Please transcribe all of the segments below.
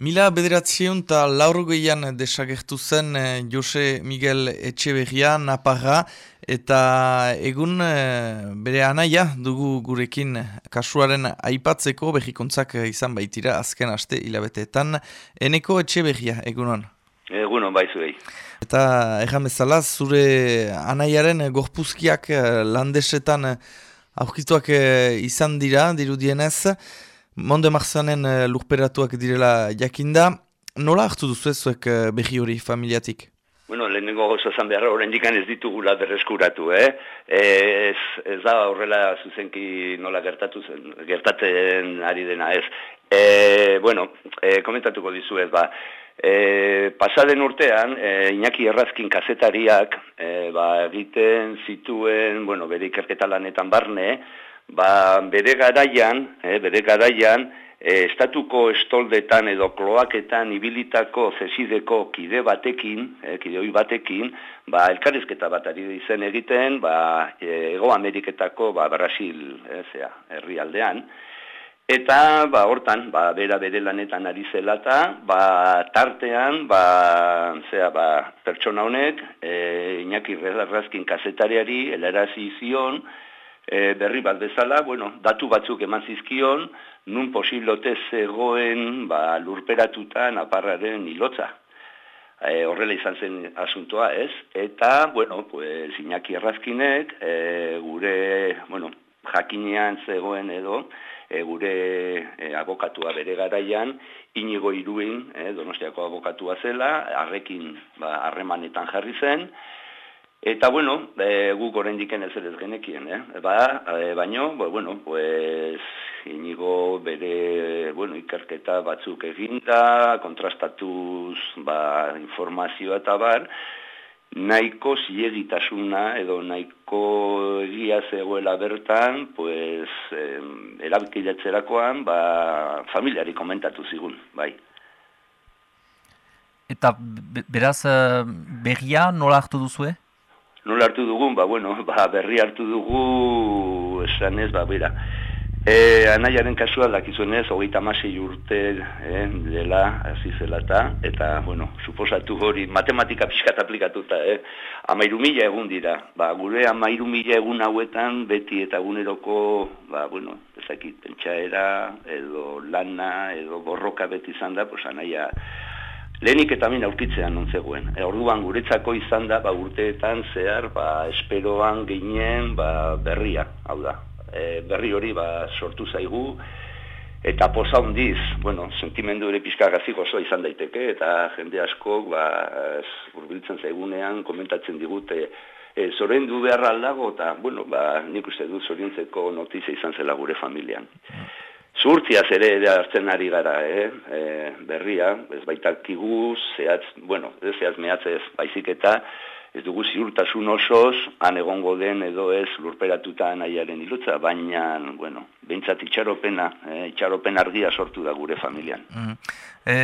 Mila bederatzion eta laurogeian desagertu zen eh, Jose Miguel Etxeberria, Naparra, eta egun eh, bere anaia dugu gurekin kasuaren aipatzeko behikontzak izan baitira azken aste hilabeteetan. Eneko Etxeberria, egunon? Egunon, baizuei. Eta erran bezala, zure anaiaren gorpuzkiak eh, landesetan aurkituak izan dira, dirudienez, Monde Marzanen uh, lurperatuak direla jakinda, nola hartu duzu ezuek uh, behi hori familiatik? Bueno, lehenengo gozo zan behar horren ez ditugula berreskuratu, eh? Ez, ez da horrela zuzenki nola gertatu zen, gertatzen ari dena ez. E, bueno, e, komentatuko dizu ez, ba, e, pasaden urtean, e, Iñaki Errazkin kazetariak, e, ba, egiten zituen, bueno, bere ikerketa lanetan barne, ba, bere garaian, eh, bere garaian, eh, estatuko estoldetan edo kloaketan ibilitako zesideko kide batekin, eh, kide batekin, ba, elkarrizketa bat ari izen egiten, ba, eh, Ego Ameriketako ba, Brasil, eh, zera, herri aldean, Eta, ba, hortan, ba, bera bere lanetan ari zelata, ba, tartean, ba, zera, ba, pertsona honek, e, Iñaki Rezarrazkin kasetariari, helarazi zion, e, berri bat bezala, bueno, datu batzuk eman zizkion, nun posilote zegoen ba, lurperatuta naparraren hilotza. E, horrela izan zen asuntoa ez, eta, bueno, pues, inaki errazkinek, e, gure, bueno, jakinean zegoen edo, e, gure e, abokatua bere garaian, inigo iruin, e, donostiako abokatua zela, arrekin ba, harremanetan jarri zen, Eta bueno, e, guk oraindik ez ere genekien, eh? Ba, e, baino, ba, bueno, pues inigo bere, bueno, ikerketa batzuk eginda, kontrastatuz, ba, informazioa eta bar, nahiko ziegitasuna edo nahiko egia zegoela bertan, pues, eh, erabikidetzerakoan, ba, familiari komentatu zigun, bai. Eta beraz, eh, berria nola hartu duzue? nola hartu dugun, ba, bueno, ba, berri hartu dugu, esan ez, ba, bera. E, anaiaren kasua dakizunez, hogeita masei urte eh, dela, azizela eta, eta, bueno, suposatu hori, matematika pixkat aplikatuta, eh, amairu mila egun dira. Ba, gure amairu mila egun hauetan, beti eta eguneroko, ba, bueno, ezakit, pentsaera, edo lana, edo borroka beti izan da, pues, anaia, Lehenik eta min aurkitzean non zegoen. E, orduan guretzako izan da, ba, urteetan zehar, ba, esperoan ginen ba, berria, hau da. E, berri hori ba, sortu zaigu, eta posa hundiz, bueno, sentimendu ere pixka gazik oso izan daiteke, eta jende asko, ba, urbiltzen zaigunean, komentatzen digute, e, zoren du behar aldago, eta, bueno, ba, nik uste du zorintzeko notizia izan zela gure familian. Zurtziaz ere hartzen ari gara, eh? E, berria, ez baita kigu, zehatz, bueno, ez zehatz mehatzez baizik eta, ez dugu ziurtasun osoz, han egongo den edo ez lurperatuta nahiaren ilutza, baina, bueno, behintzat itxaropena, eh, itxaropen argia sortu da gure familian. Mm. E,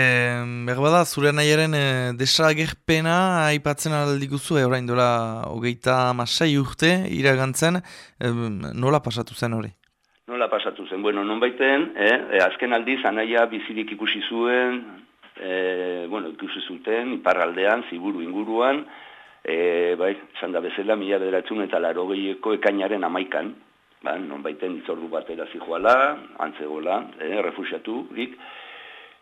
Berbada, zure nahiaren e, desagerpena aipatzen aldik guzu, e, orain dola hogeita masai urte iragantzen, e, nola pasatu zen hori? nola pasatu zen? Bueno, non baiten, eh, eh, azken aldiz, anaia bizirik ikusi zuen, eh, bueno, ikusi zuten, iparraldean, ziburu inguruan, eh, bai, esan da bezala, mila bederatzen eta laro gehieko ekainaren amaikan, ba, non baiten itzordu batera zijoala, antzegola, eh, refusiatu, rik,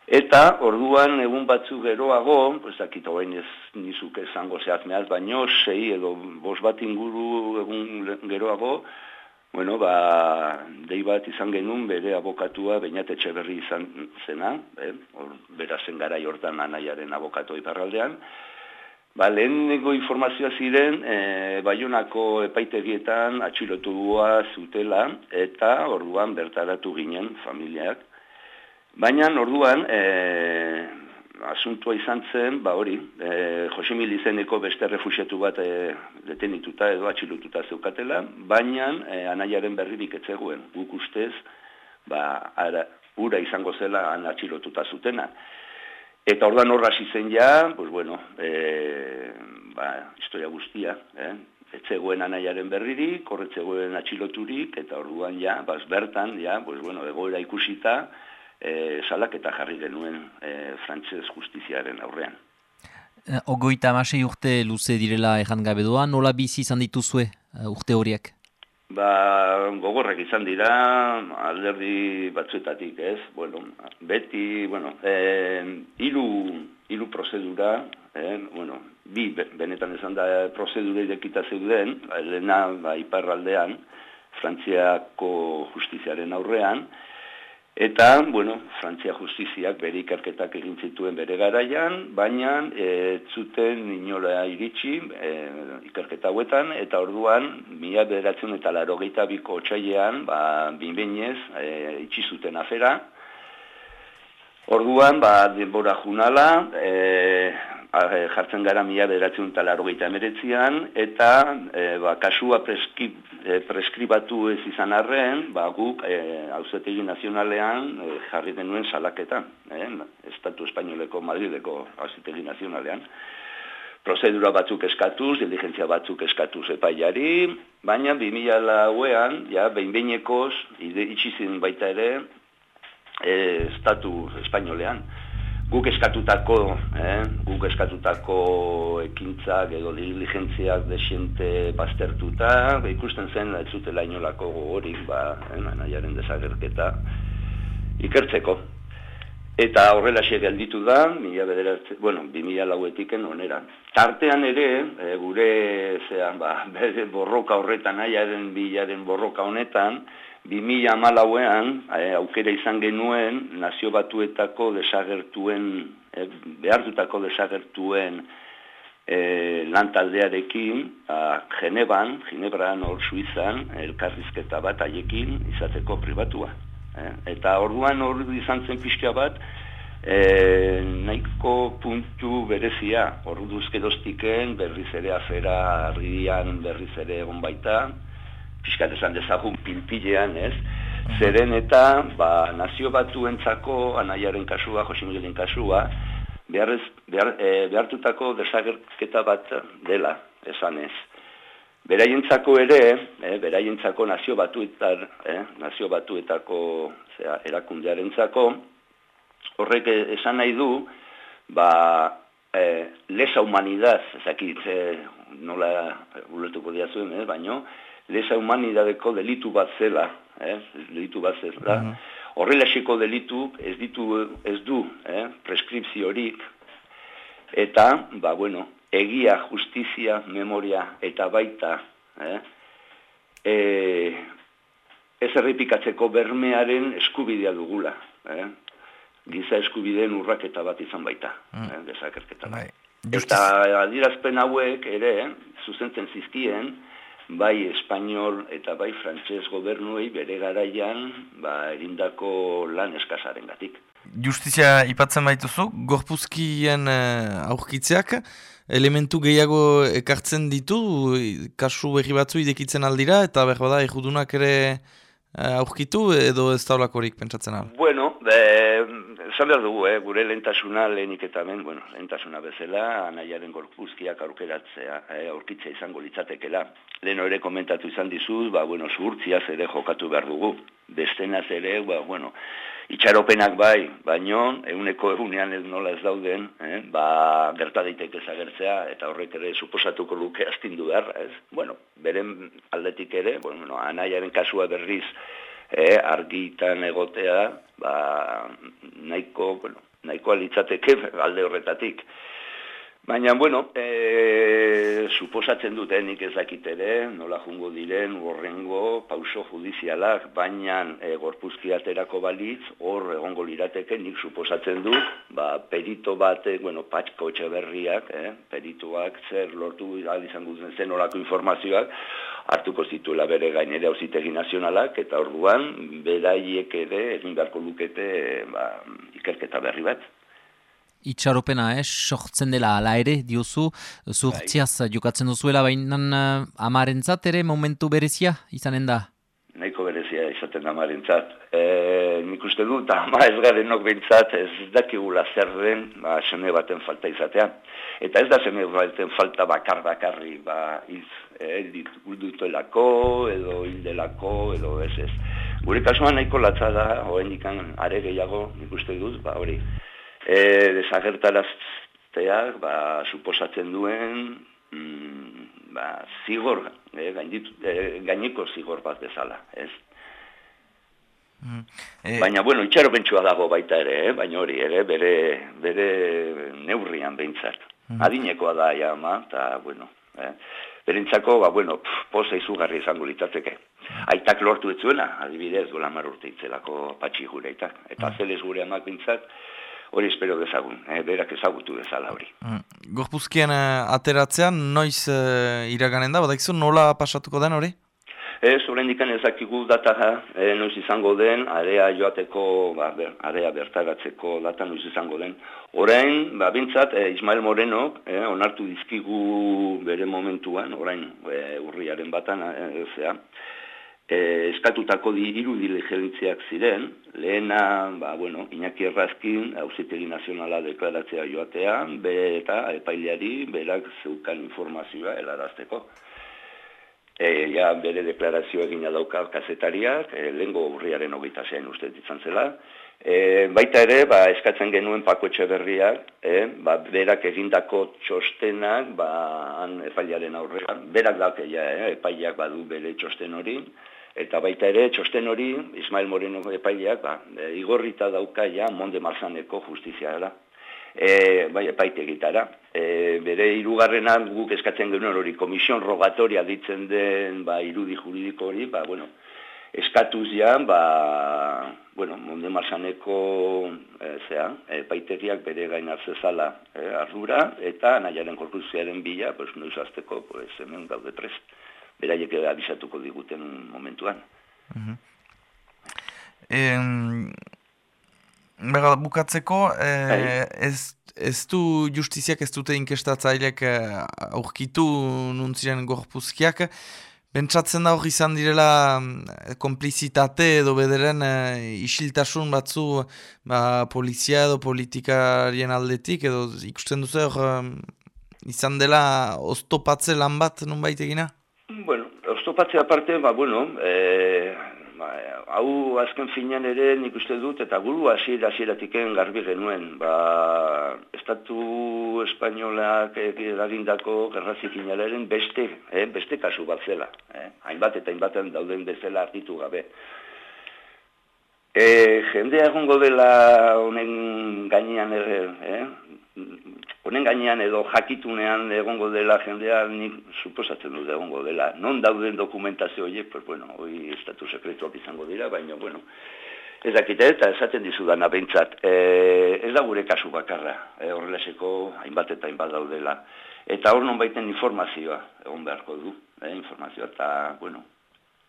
Eta orduan egun batzu geroago, pues akito bain ez nizuk esango zehazmeaz, baino sei edo bos bat inguru egun geroago, Bueno, ba, dei bat izan genuen bere abokatua bainat berri izan zena, eh? Or, bera zen gara jortan anaiaren abokatu iparraldean. Ba, lehenengo informazioa ziren, e, baiunako epaitegietan atxilotu zutela, eta orduan bertaratu ginen familiak. Baina orduan, e, asuntua izan zen, ba hori, e, Josimil izeneko beste refusiatu bat e, detenituta edo atxilututa zeukatela, baina e, anaiaren berririk etzegoen, guk ustez, ba, ara, ura izango zela atxilotuta zutena. Eta ordan horra zen ja, pues bueno, e, ba, historia guztia, eh? etzegoen anaiaren berririk, horretzegoen atxiloturik, eta orduan ja, bas bertan, ja, pues bueno, egoera ikusita, e, salak eta jarri genuen e, frantzez justiziaren aurrean. Ogoita amasei urte luze direla ejan gabe doa, nola bizi izan dituzue urte horiek? Ba, gogorrak izan dira, alderdi batzuetatik, ez? Bueno, beti, bueno, e, iru, iru prozedura, eh, bueno, bi, benetan esan da prozedura idekita zeuden, lehena, ba, iparraldean, Frantziako justiziaren aurrean, Eta, bueno, Frantzia justiziak bere ikerketak egin zituen bere garaian, baina e, zuten inola iritsi e, ikerketa hauetan, eta orduan, mila bederatzen eta laro biko otxailean, ba, binbeinez, e, itxi zuten afera. Orduan, ba, denbora junala, e, Eh, jartzen gara mila bederatzen eta laro emeretzian, eta e, ba, kasua preskri, e, preskribatu ez izan arren, ba, guk e, nazionalean e, jarri denuen salaketa, e, Estatu Espainoleko Madrideko hauzategi nazionalean. Prozedura batzuk eskatuz, diligentzia batzuk eskatuz epaiari, baina 2000 lauean, ja, behin-behinekoz, itxizin baita ere, e, Estatu Espainolean guk eskatutako, eh, guk eskatutako ekintzak edo diligentziak desiente baztertuta, ba, ikusten zen ez zutela inolako gogorik, ba, eh, nahiaren desagerketa ikertzeko. Eta horrela gelditu da, mila bederatze, bueno, bi mila lauetiken onera. Tartean ere, e, gure zean, ba, borroka horretan, nahiaren bilaren borroka honetan, 2000 amalauean, eh, aukera izan genuen, nazio batuetako desagertuen, eh, behartutako desagertuen eh, lantaldearekin, a, Geneban, Ginebran hor Suizan, elkarrizketa bat haiekin izateko pribatua. Eh. Eta orduan hor izan zen pixka bat, eh, nahiko puntu berezia, hor duzkedoztiken, berriz ere afera, arrian berriz ere egon baita, pixkat esan dezagun pilpilean, ez? Zeren eta, ba, nazio batuentzako, anaiaren kasua, Jose Miguelen kasua, beharrez, behar, e, behartutako desagerketa bat dela, esan ez. Beraientzako ere, e, beraientzako nazio batuetar, e, nazio batuetako zera, erakundearentzako, horrek esan nahi du, ba, e, lesa humanidad, ezakit, e, nola ulertuko diazuen, eh, baino, lesa humanidadeko delitu bat zela, eh? delitu bat zela, uh -huh. delitu ez, ditu, ez du eh? preskripziorik, eta, ba, bueno, egia, justizia, memoria, eta baita, eh? E, ez errepikatzeko bermearen eskubidea dugula, eh? giza eskubideen urraketa bat izan baita, mm. eh? desakerketa bai. Eta adirazpen hauek ere, zuzentzen zizkien, bai espainol eta bai frantses gobernuei bere garaian ba, erindako lan eskasaren gatik. Justizia ipatzen baituzu, gorpuzkien uh, aurkitzeak, elementu gehiago ekartzen ditu, kasu berri batzu idekitzen aldira, eta behar bada, ejudunak ere uh, aurkitu, edo ez taulakorik pentsatzen al? Bueno, esan behar dugu, eh, gure lentasuna lehenik eta ben, bueno, lentasuna bezala, anaiaren gorpuzkiak aurkeratzea, eh, aurkitzea izango litzatekela. Lehen ere komentatu izan dizuz, ba, bueno, zuhurtziaz ere jokatu behar dugu. Bestenaz ere, ba, bueno, itxaropenak bai, baino, eguneko egunean ez nola ez dauden, eh, ba, gerta daiteke zagertzea, eta horrek ere suposatuko luke astindu behar, ez? Bueno, beren aldetik ere, bueno, anaiaren kasua berriz, e, argitan egotea, ba, nahiko, bueno, nahiko alitzateke alde horretatik. Baina, bueno, e, suposatzen dute nik ez dakit ere, nola jungo diren, horrengo pauso judizialak, baina e, gorpuzki aterako balitz, hor egongo lirateke nik suposatzen du, ba, perito bate, bueno, patxko etxe berriak, eh, perituak zer lortu izango zen olako informazioak, hartuko zituela bere gainera auzitegi nazionalak, eta orduan, beraiek ere, egin beharko lukete, ba, ikerketa berri bat itxaropena, eh, sortzen dela ala ere, diozu, zurtziaz bai. jokatzen duzuela, baina uh, amarentzat ere momentu berezia izanen da? Izaten amarentzat. E, nik uste du, eta ama ez garenok bintzat, ez dakigula zer den, ba, seme baten falta izatea. Eta ez da seme baten falta bakar bakarri, ba, iz, eh, dutelako, edo hildelako, edo ez ez. Gure kasuan nahiko latza da, hoen dikan are gehiago, nik uste dut, ba, hori, e, desagertarazteak, ba, suposatzen duen, mm, ba, zigor, e, gainiko zigor bat bezala, ez? Mm. E... Baina, bueno, itxaro bentsua dago baita ere, eh? baina hori ere, bere, bere neurrian behintzat. Mm. Adinekoa da, ja, ma, eta, bueno, eh? berentzako, ba, bueno, posa izugarri izango litzateke. Aitak lortu etzuena, adibidez, gola marrurte itzelako patxi gure aitak. Eta mm. zelez gure amak bintzat, hori espero dezagun, eh, berak ezagutu dezala hori. Mm. Gorpuzkien uh, ateratzean, noiz uh, iraganen da, badak nola pasatuko den hori? Ez, horrein diken ezakigu data, e, noiz izango den, area joateko, ba, ber, area bertaratzeko data noiz izango den. Orain, ba, bintzat, e, Ismael Moreno, e, onartu dizkigu bere momentuan, orain, e, urriaren batan, e, zea, e, eskatutako di, iru diligentziak ziren, lehena, ba, bueno, Iñaki Errazkin, hauzitegi nazionala deklaratzea joatea, be eta epaileari, berak zeukan informazioa helarazteko e, ja, bere deklarazio egina dauka kazetariak, e, lehengo urriaren hogeita zein uste ditzan zela. E, baita ere, ba, eskatzen genuen pako etxe berriak, e, ba, berak egindako txostenak, ba, han epailaren aurrean, berak dauke ja, e, epaileak badu bere txosten hori, eta baita ere, txosten hori, Ismael Moreno epaileak, ba, e, igorrita dauka ja, Monde Marzaneko justiziara e, bai, epaite gitara. E, bere irugarrena guk eskatzen genuen hori komision rogatoria ditzen den ba, irudi juridiko hori, ba, bueno, eskatuz ja, ba, bueno, munde marzaneko e, zea, epaiteriak bere gain hartzezala e, ardura, eta nahiaren korkuziaren bila, pues, noiz azteko, pues, hemen gaude prest. Beraiek abisatuko diguten momentuan. Uh -huh. Bega, bukatzeko, eh, ez, ez du justiziak ez dute inkestatzaileak eh, aurkitu nuntziren gorpuzkiak, Bentsatzen da hori izan direla mm, komplizitate edo bederen eh, isiltasun batzu ba, polizia edo politikarien aldetik edo ikusten duzu hor izan dela oztopatze lan bat nun baitegina? Bueno, oztopatze aparte, ba, bueno, eh, ba, hau azken finean ere nik uste dut, eta guru hasiera hasieratiken garbi genuen. Ba, Estatu Espainolak eragindako gerrazik inalaren beste, eh, beste kasu bat zela. Eh? Hainbat eta hainbaten dauden bezala artitu gabe. E, jendea egongo dela honen gainean eh? Honen gainean edo jakitunean egongo dela jendea nik suposatzen dut egongo dela. Non dauden dokumentazio horiek, pues bueno, hoi estatu sekretuak izango dira, baina bueno, ez dakite eta esaten dizudan abentzat, e, ez da gure kasu bakarra, e, horreleseko hainbat eta hainbat daudela. Eta hor non baiten informazioa egon beharko du, e, informazioa, eta, bueno,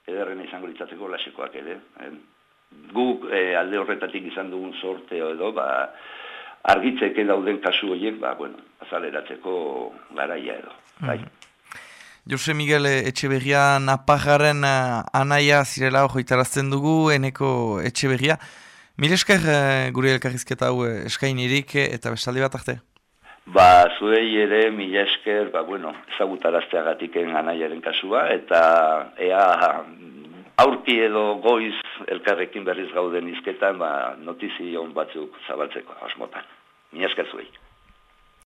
ederren izango litzatzeko lasekoak ere. E, guk e, alde horretatik izan dugun sorte edo, ba, argitzeke dauden kasu horiek, ba, bueno, azaleratzeko garaia edo. Bai. Mm. Jose Miguel Etxeberria napajaren uh, anaia zirela hori tarazten dugu, eneko Etxeberria. Mil esker uh, gure elkarrizketa hau uh, eskainirik eta bestaldi bat arte? Ba, zuei ere, mila esker, ba, bueno, ezagutarazteagatiken anaiaren kasua, eta ea aurki edo goiz elkarrekin berriz gauden izketan, ba, notizion batzuk zabaltzeko, osmotan. Ni esker zuei.